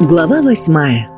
Глава восьмая.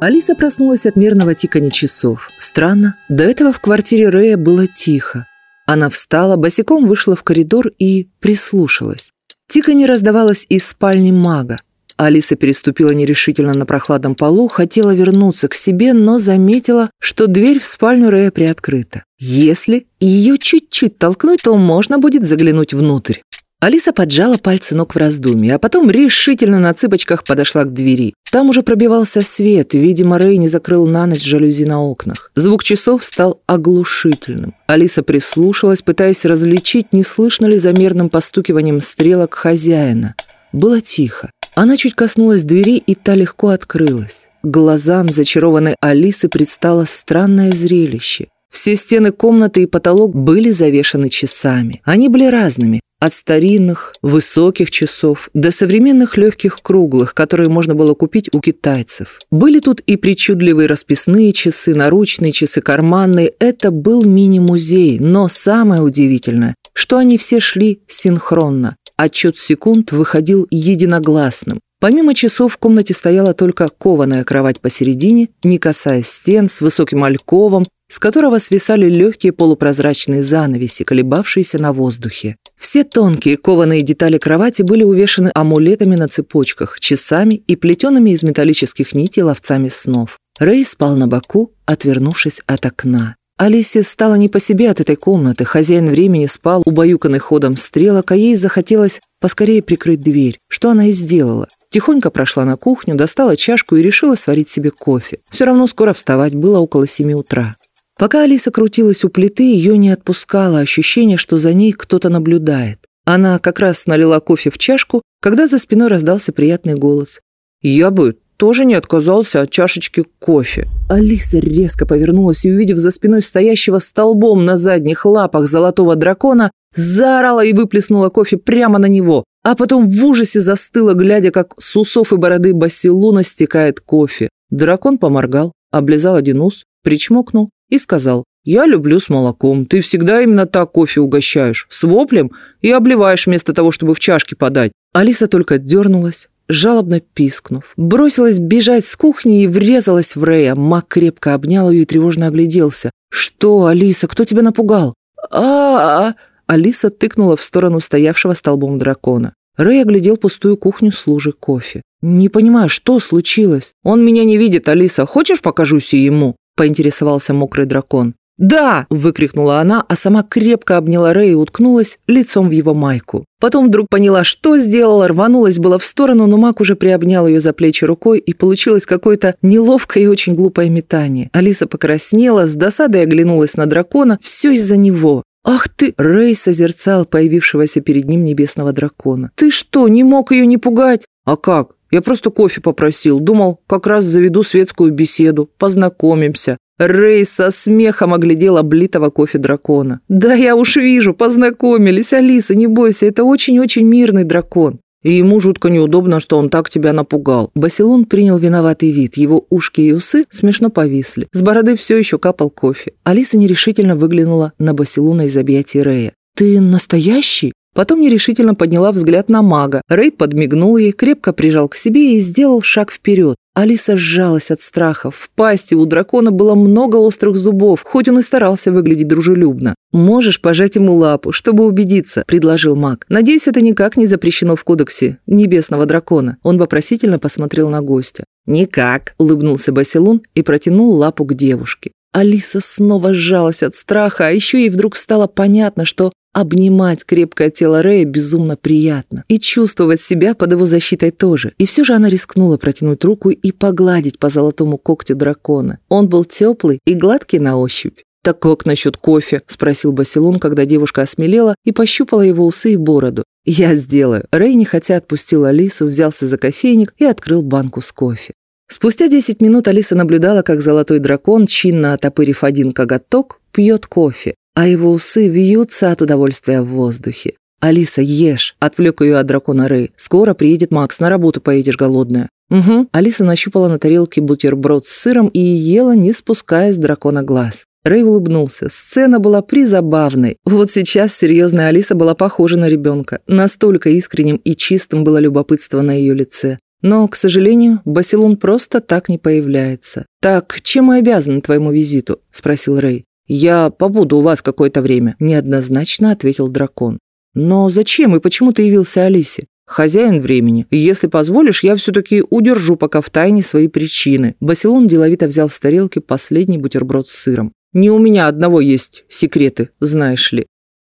Алиса проснулась от мирного тикания часов. Странно, до этого в квартире Рэя было тихо. Она встала, босиком вышла в коридор и прислушалась. Тиканье раздавалось из спальни мага. Алиса переступила нерешительно на прохладном полу, хотела вернуться к себе, но заметила, что дверь в спальню Рэя приоткрыта. Если ее чуть-чуть толкнуть, то можно будет заглянуть внутрь. Алиса поджала пальцы ног в раздумье, а потом решительно на цыпочках подошла к двери. Там уже пробивался свет, видимо, Рэй не закрыл на ночь жалюзи на окнах. Звук часов стал оглушительным. Алиса прислушалась, пытаясь различить, не слышно ли за мерным постукиванием стрелок хозяина. Было тихо. Она чуть коснулась двери, и та легко открылась. Глазам зачарованной Алисы предстало странное зрелище. Все стены комнаты и потолок были завешаны часами. Они были разными, от старинных, высоких часов до современных легких круглых, которые можно было купить у китайцев. Были тут и причудливые расписные часы, наручные часы, карманные. Это был мини-музей, но самое удивительное, что они все шли синхронно. Отчет секунд выходил единогласным. Помимо часов в комнате стояла только кованая кровать посередине, не касаясь стен, с высоким альковом, с которого свисали легкие полупрозрачные занавеси, колебавшиеся на воздухе. Все тонкие кованые детали кровати были увешаны амулетами на цепочках, часами и плетеными из металлических нитей ловцами снов. Рэй спал на боку, отвернувшись от окна. Алисе стало не по себе от этой комнаты. Хозяин времени спал, убаюканный ходом стрелок, а ей захотелось поскорее прикрыть дверь, что она и сделала. Тихонько прошла на кухню, достала чашку и решила сварить себе кофе. Все равно скоро вставать было около семи утра. Пока Алиса крутилась у плиты, ее не отпускало ощущение, что за ней кто-то наблюдает. Она как раз налила кофе в чашку, когда за спиной раздался приятный голос. «Я бы тоже не отказался от чашечки кофе». Алиса резко повернулась и, увидев за спиной стоящего столбом на задних лапах золотого дракона, заорала и выплеснула кофе прямо на него, а потом в ужасе застыла, глядя, как с усов и бороды Басилуна стекает кофе. Дракон поморгал, облизал один ус, причмокнул и сказал, «Я люблю с молоком. Ты всегда именно так кофе угощаешь, с воплем и обливаешь вместо того, чтобы в чашке подать». Алиса только дернулась, жалобно пискнув. Бросилась бежать с кухни и врезалась в Рэя. Мак крепко обнял ее и тревожно огляделся. «Что, Алиса, кто тебя напугал?» а, Алиса тыкнула в сторону стоявшего столбом дракона. Рэй оглядел пустую кухню с лужей кофе. «Не понимаю, что случилось? Он меня не видит, Алиса. Хочешь, покажусь и ему?» – поинтересовался мокрый дракон. «Да!» – выкрикнула она, а сама крепко обняла Рэя и уткнулась лицом в его майку. Потом вдруг поняла, что сделала, рванулась была в сторону, но Мак уже приобнял ее за плечи рукой, и получилось какое-то неловкое и очень глупое метание. Алиса покраснела, с досадой оглянулась на дракона, все из-за него. «Ах ты!» – Рэй созерцал появившегося перед ним небесного дракона. «Ты что, не мог ее не пугать?» «А как? Я просто кофе попросил. Думал, как раз заведу светскую беседу. Познакомимся. Рэй со смехом оглядел облитого кофе дракона. «Да я уж вижу, познакомились. Алиса, не бойся, это очень-очень мирный дракон». И ему жутко неудобно, что он так тебя напугал. Басилон принял виноватый вид. Его ушки и усы смешно повисли. С бороды все еще капал кофе. Алиса нерешительно выглянула на Басилуна из объятий Рэя. «Ты настоящий?» Потом нерешительно подняла взгляд на мага. Рэй подмигнул ей, крепко прижал к себе и сделал шаг вперед. Алиса сжалась от страха. В пасти у дракона было много острых зубов, хоть он и старался выглядеть дружелюбно. «Можешь пожать ему лапу, чтобы убедиться», – предложил маг. «Надеюсь, это никак не запрещено в кодексе небесного дракона». Он вопросительно посмотрел на гостя. «Никак», – улыбнулся Басилун и протянул лапу к девушке. Алиса снова сжалась от страха, а еще ей вдруг стало понятно, что Обнимать крепкое тело Рэя безумно приятно. И чувствовать себя под его защитой тоже. И все же она рискнула протянуть руку и погладить по золотому когтю дракона. Он был теплый и гладкий на ощупь. «Так как насчет кофе?» – спросил Басилон, когда девушка осмелела и пощупала его усы и бороду. «Я сделаю». Рэй, не хотя отпустил Алису, взялся за кофейник и открыл банку с кофе. Спустя 10 минут Алиса наблюдала, как золотой дракон, чинно отопырив один коготок, пьет кофе а его усы вьются от удовольствия в воздухе. «Алиса, ешь!» – отвлек ее от дракона Рэй. «Скоро приедет Макс, на работу поедешь голодная». «Угу». Алиса нащупала на тарелке бутерброд с сыром и ела, не спуская с дракона глаз. Рэй улыбнулся. Сцена была призабавной. Вот сейчас серьезная Алиса была похожа на ребенка. Настолько искренним и чистым было любопытство на ее лице. Но, к сожалению, Басилун просто так не появляется. «Так, чем мы обязаны твоему визиту?» – спросил Рэй. «Я побуду у вас какое-то время», – неоднозначно ответил дракон. «Но зачем и почему ты явился Алисе?» «Хозяин времени. Если позволишь, я все-таки удержу пока в тайне свои причины». Басилун деловито взял с тарелки последний бутерброд с сыром. «Не у меня одного есть секреты, знаешь ли».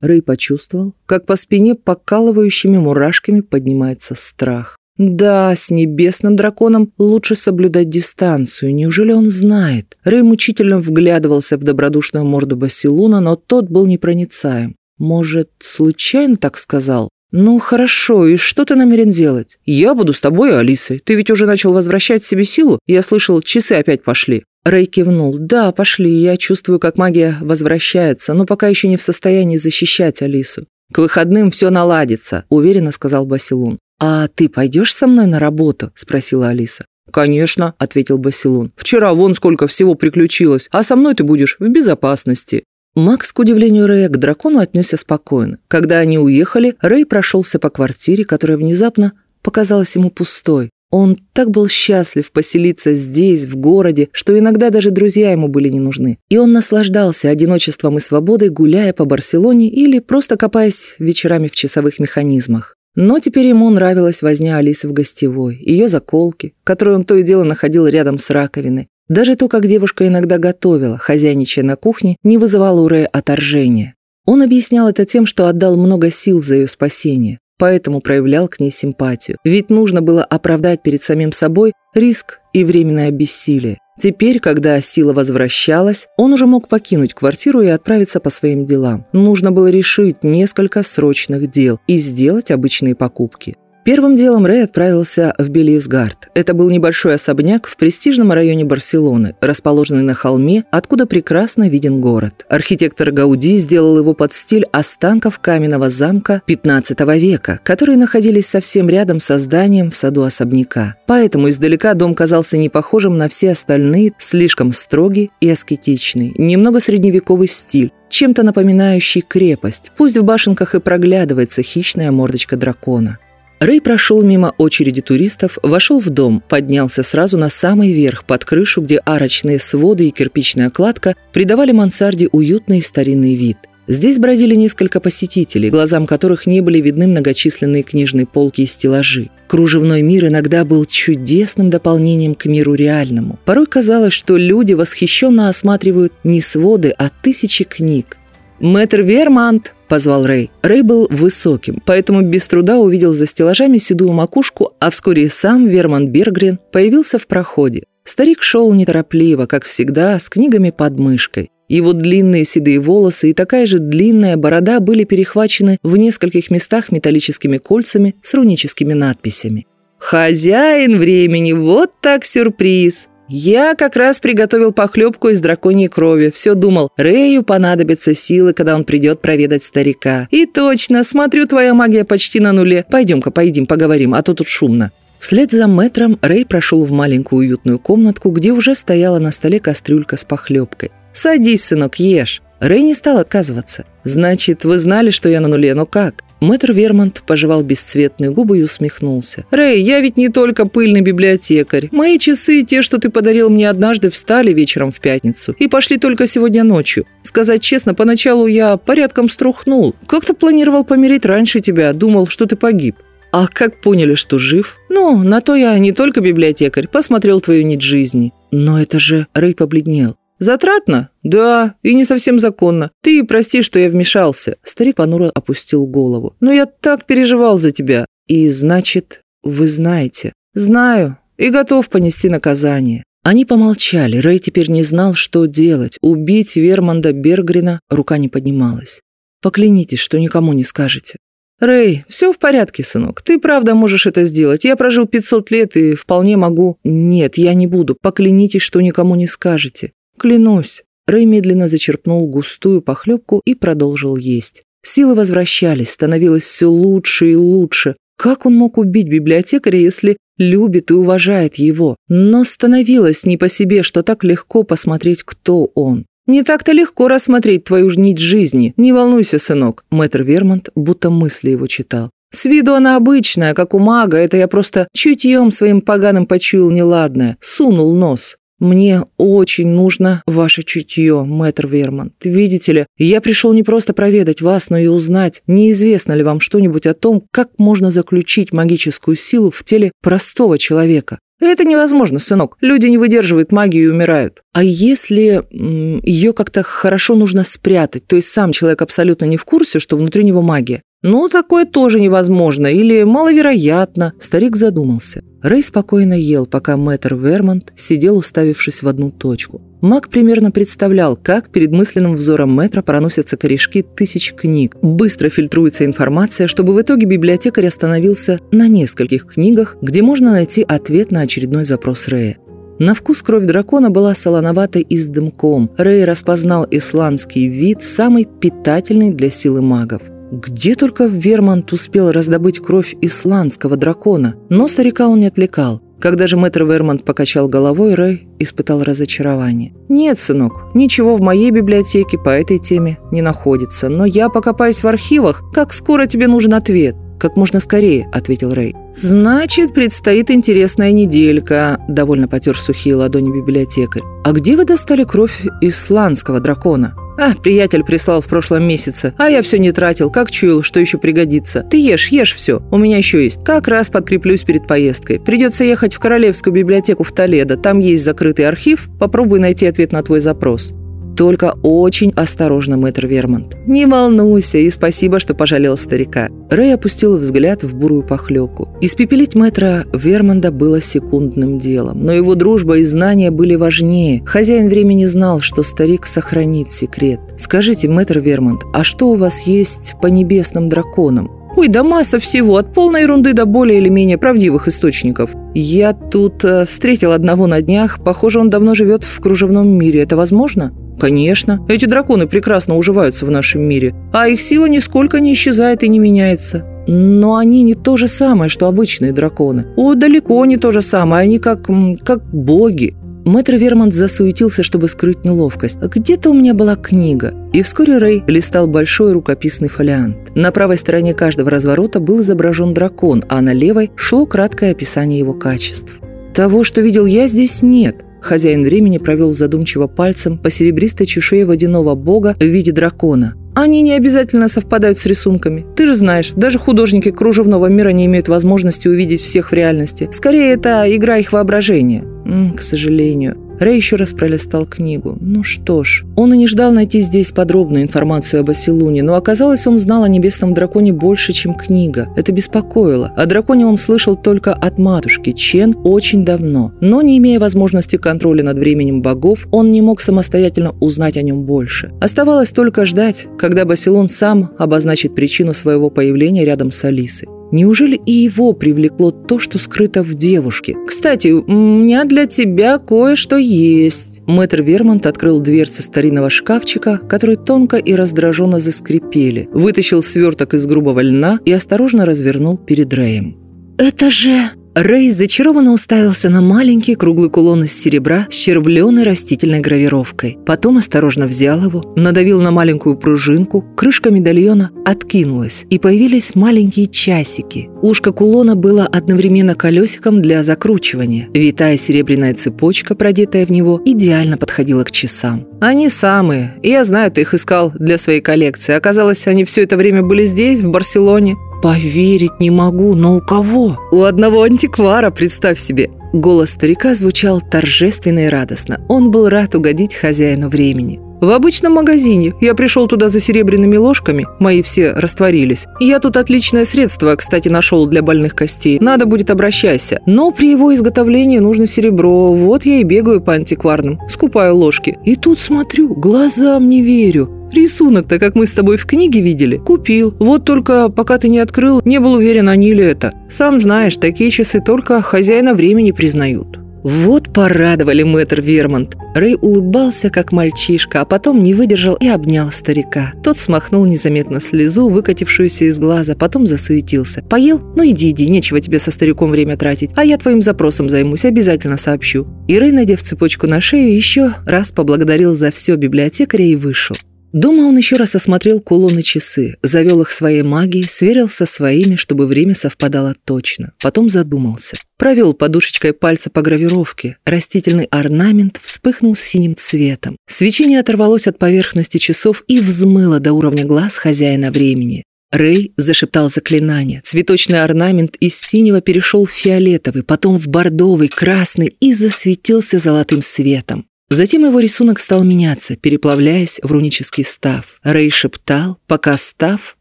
Рэй почувствовал, как по спине покалывающими мурашками поднимается страх. Да, с небесным драконом лучше соблюдать дистанцию. Неужели он знает? Рэй мучительно вглядывался в добродушную морду Басилуна, но тот был непроницаем. Может, случайно так сказал? «Ну, хорошо, и что ты намерен делать?» «Я буду с тобой, Алисой. Ты ведь уже начал возвращать себе силу? Я слышал, часы опять пошли». Рэй кивнул. «Да, пошли. Я чувствую, как магия возвращается, но пока еще не в состоянии защищать Алису». «К выходным все наладится», — уверенно сказал Басилун. «А ты пойдешь со мной на работу?» — спросила Алиса. «Конечно», — ответил Басилун. «Вчера вон сколько всего приключилось, а со мной ты будешь в безопасности». Макс, к удивлению Рэя, к дракону отнесся спокойно. Когда они уехали, Рэй прошелся по квартире, которая внезапно показалась ему пустой. Он так был счастлив поселиться здесь, в городе, что иногда даже друзья ему были не нужны. И он наслаждался одиночеством и свободой, гуляя по Барселоне или просто копаясь вечерами в часовых механизмах. Но теперь ему нравилась возня Алисы в гостевой, ее заколки, которые он то и дело находил рядом с раковиной, даже то, как девушка иногда готовила, хозяйничая на кухне, не вызывало у Рэя отторжения. Он объяснял это тем, что отдал много сил за ее спасение, поэтому проявлял к ней симпатию. Ведь нужно было оправдать перед самим собой риск и временное бессилие. Теперь, когда сила возвращалась, он уже мог покинуть квартиру и отправиться по своим делам. Нужно было решить несколько срочных дел и сделать обычные покупки. Первым делом Рэй отправился в Белиесгард. Это был небольшой особняк в престижном районе Барселоны, расположенный на холме, откуда прекрасно виден город. Архитектор Гауди сделал его под стиль останков каменного замка XV века, которые находились совсем рядом со зданием в саду особняка. Поэтому издалека дом казался не похожим на все остальные, слишком строгий и аскетичный, немного средневековый стиль, чем-то напоминающий крепость. Пусть в башенках и проглядывается хищная мордочка дракона. Рэй прошел мимо очереди туристов, вошел в дом, поднялся сразу на самый верх, под крышу, где арочные своды и кирпичная кладка придавали мансарде уютный старинный вид. Здесь бродили несколько посетителей, глазам которых не были видны многочисленные книжные полки и стеллажи. Кружевной мир иногда был чудесным дополнением к миру реальному. Порой казалось, что люди восхищенно осматривают не своды, а тысячи книг. «Мэтр Вермант!» позвал Рэй. Рэй был высоким, поэтому без труда увидел за стеллажами седую макушку, а вскоре и сам Верман Бергрен появился в проходе. Старик шел неторопливо, как всегда, с книгами под мышкой. Его длинные седые волосы и такая же длинная борода были перехвачены в нескольких местах металлическими кольцами с руническими надписями. «Хозяин времени, вот так сюрприз!» Я как раз приготовил похлебку из драконьей крови. Все думал, Рэю понадобятся силы, когда он придет проведать старика. И точно, смотрю, твоя магия почти на нуле. Пойдем-ка поедим, поговорим, а то тут шумно. Вслед за мэтром Рэй прошел в маленькую уютную комнатку, где уже стояла на столе кастрюлька с похлебкой. «Садись, сынок, ешь». Рэй не стал отказываться. «Значит, вы знали, что я на нуле, но как?» Мэтр Вермонт пожевал бесцветные губы и усмехнулся. «Рэй, я ведь не только пыльный библиотекарь. Мои часы, те, что ты подарил мне однажды, встали вечером в пятницу и пошли только сегодня ночью. Сказать честно, поначалу я порядком струхнул. Как-то планировал помереть раньше тебя, думал, что ты погиб. А как поняли, что жив? Ну, на то я не только библиотекарь, посмотрел твою нить жизни. Но это же... Рэй побледнел. «Затратно? Да, и не совсем законно. Ты прости, что я вмешался». Старик понуро опустил голову. «Но я так переживал за тебя. И, значит, вы знаете». «Знаю. И готов понести наказание». Они помолчали. Рэй теперь не знал, что делать. Убить Вермонда Бергрина рука не поднималась. «Поклянитесь, что никому не скажете». «Рэй, все в порядке, сынок. Ты правда можешь это сделать. Я прожил 500 лет и вполне могу...» «Нет, я не буду. Поклянитесь, что никому не скажете». «Клянусь». Рэй медленно зачерпнул густую похлебку и продолжил есть. Силы возвращались, становилось все лучше и лучше. Как он мог убить библиотекаря, если любит и уважает его? Но становилось не по себе, что так легко посмотреть, кто он. «Не так-то легко рассмотреть твою нить жизни. Не волнуйся, сынок», — мэтр Вермонт будто мысли его читал. С виду она обычная, как у мага, это я просто чутьем своим поганым почуял неладное, сунул нос. «Мне очень нужно ваше чутье, мэтр Вермонт. Видите ли, я пришел не просто проведать вас, но и узнать, неизвестно ли вам что-нибудь о том, как можно заключить магическую силу в теле простого человека. Это невозможно, сынок. Люди не выдерживают магию и умирают. А если ее как-то хорошо нужно спрятать, то есть сам человек абсолютно не в курсе, что внутри него магия, «Ну, такое тоже невозможно или маловероятно», – старик задумался. Рэй спокойно ел, пока мэтр Вермонт сидел, уставившись в одну точку. Маг примерно представлял, как перед мысленным взором мэтра проносятся корешки тысяч книг. Быстро фильтруется информация, чтобы в итоге библиотекарь остановился на нескольких книгах, где можно найти ответ на очередной запрос Рэя. На вкус кровь дракона была солоноватой и с дымком. Рэй распознал исландский вид, самый питательный для силы магов. Где только Вермонт успел раздобыть кровь исландского дракона, но старика он не отвлекал. Когда же мэтр Вермонт покачал головой, Рэй испытал разочарование. «Нет, сынок, ничего в моей библиотеке по этой теме не находится, но я покопаюсь в архивах. Как скоро тебе нужен ответ?» «Как можно скорее», — ответил Рэй. «Значит, предстоит интересная неделька», — довольно потер сухие ладони библиотекарь. «А где вы достали кровь исландского дракона?» «А, приятель прислал в прошлом месяце, а я все не тратил, как чуял, что еще пригодится. Ты ешь, ешь все, у меня еще есть. Как раз подкреплюсь перед поездкой. Придется ехать в Королевскую библиотеку в Толедо, там есть закрытый архив, попробуй найти ответ на твой запрос». Только очень осторожно, мэтр Вермонт. Не волнуйся, и спасибо, что пожалел старика. Рэй опустил взгляд в бурую похлебку. Испепелить мэтра Вермонда было секундным делом, но его дружба и знания были важнее. Хозяин времени знал, что старик сохранит секрет. «Скажите, мэтр Вермонт, а что у вас есть по небесным драконам?» Ой, да масса всего, от полной ерунды до более или менее правдивых источников. Я тут э, встретил одного на днях, похоже, он давно живет в кружевном мире. Это возможно? Конечно, эти драконы прекрасно уживаются в нашем мире, а их сила нисколько не исчезает и не меняется. Но они не то же самое, что обычные драконы. О, далеко не то же самое, они как, как боги. Мэтр Вермонт засуетился, чтобы скрыть неловкость. «Где-то у меня была книга». И вскоре Рэй листал большой рукописный фолиант. На правой стороне каждого разворота был изображен дракон, а на левой шло краткое описание его качеств. «Того, что видел я, здесь нет», Хозяин времени провел задумчиво пальцем по серебристой чешуе водяного бога в виде дракона. Они не обязательно совпадают с рисунками. Ты же знаешь, даже художники кружевного мира не имеют возможности увидеть всех в реальности. Скорее, это игра их воображения. М, к сожалению. Рэй еще раз пролистал книгу. Ну что ж, он и не ждал найти здесь подробную информацию об Асилуне, но оказалось, он знал о небесном драконе больше, чем книга. Это беспокоило. О драконе он слышал только от матушки Чен очень давно. Но не имея возможности контроля над временем богов, он не мог самостоятельно узнать о нем больше. Оставалось только ждать, когда Басилон сам обозначит причину своего появления рядом с Алисой. Неужели и его привлекло то, что скрыто в девушке? «Кстати, у меня для тебя кое-что есть». Мэтр Вермонт открыл дверцы старинного шкафчика, которые тонко и раздраженно заскрипели, вытащил сверток из грубого льна и осторожно развернул перед Рэем. «Это же...» Рэй зачарованно уставился на маленький круглый кулон из серебра с червленой растительной гравировкой. Потом осторожно взял его, надавил на маленькую пружинку, крышка медальона откинулась, и появились маленькие часики. Ушко кулона было одновременно колесиком для закручивания. Витая серебряная цепочка, продетая в него, идеально подходила к часам. «Они самые. Я знаю, ты их искал для своей коллекции. Оказалось, они все это время были здесь, в Барселоне». «Поверить не могу, но у кого?» «У одного антиквара, представь себе». Голос старика звучал торжественно и радостно. Он был рад угодить хозяину времени. В обычном магазине. Я пришел туда за серебряными ложками, мои все растворились. Я тут отличное средство, кстати, нашел для больных костей. Надо будет обращайся. Но при его изготовлении нужно серебро. Вот я и бегаю по антикварным, скупаю ложки. И тут смотрю, глазам не верю. Рисунок-то, как мы с тобой в книге видели, купил. Вот только пока ты не открыл, не был уверен, они ли это. Сам знаешь, такие часы только хозяина времени признают. Вот порадовали мэтр Вермонт. Рэй улыбался, как мальчишка, а потом не выдержал и обнял старика. Тот смахнул незаметно слезу, выкатившуюся из глаза, потом засуетился. «Поел? Ну иди, иди, нечего тебе со стариком время тратить. А я твоим запросом займусь, обязательно сообщу». И Рэй, надев цепочку на шею, еще раз поблагодарил за все библиотекаря и вышел. Дома он еще раз осмотрел кулоны часы, завел их своей магией, сверил со своими, чтобы время совпадало точно. Потом задумался. Провел подушечкой пальца по гравировке. Растительный орнамент вспыхнул синим цветом. Свечение оторвалось от поверхности часов и взмыло до уровня глаз хозяина времени. Рэй зашептал заклинание. Цветочный орнамент из синего перешел в фиолетовый, потом в бордовый, красный и засветился золотым светом. Затем его рисунок стал меняться, переплавляясь в рунический став. Рэй шептал, пока став,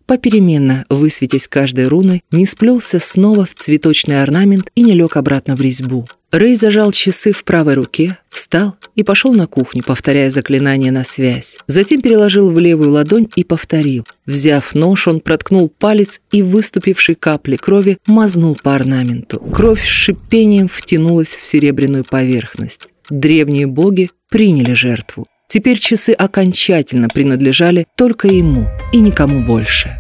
попеременно высветясь каждой руной, не сплелся снова в цветочный орнамент и не лег обратно в резьбу. Рэй зажал часы в правой руке, встал и пошел на кухню, повторяя заклинание на связь. Затем переложил в левую ладонь и повторил. Взяв нож, он проткнул палец и выступившей капли крови мазнул по орнаменту. Кровь с шипением втянулась в серебряную поверхность. Древние боги приняли жертву. Теперь часы окончательно принадлежали только ему и никому больше.